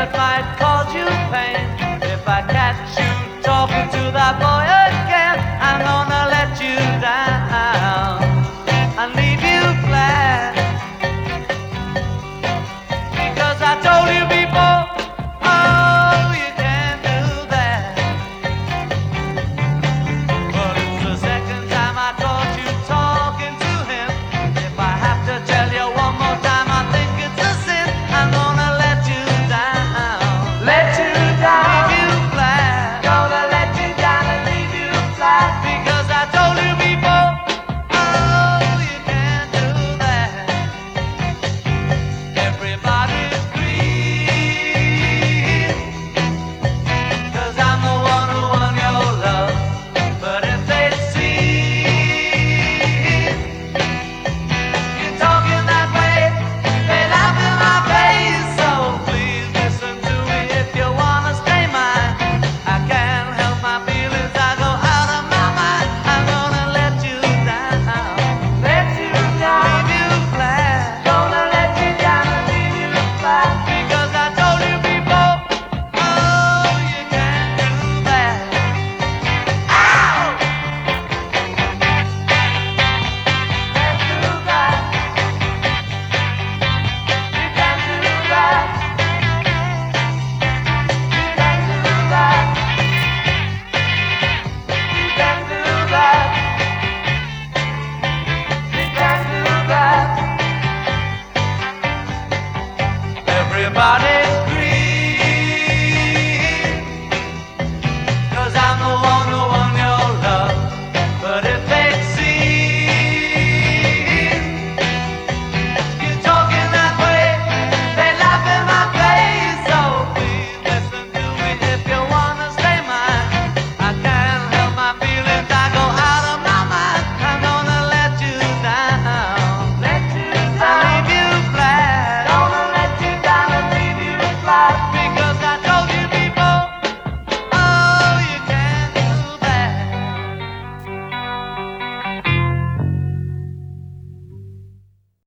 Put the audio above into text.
that might cause you pain. If I catch you talking to that boy again, I'm gonna let you down I leave you. everybody.